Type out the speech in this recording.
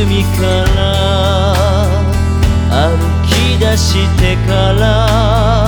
泉から歩き出してから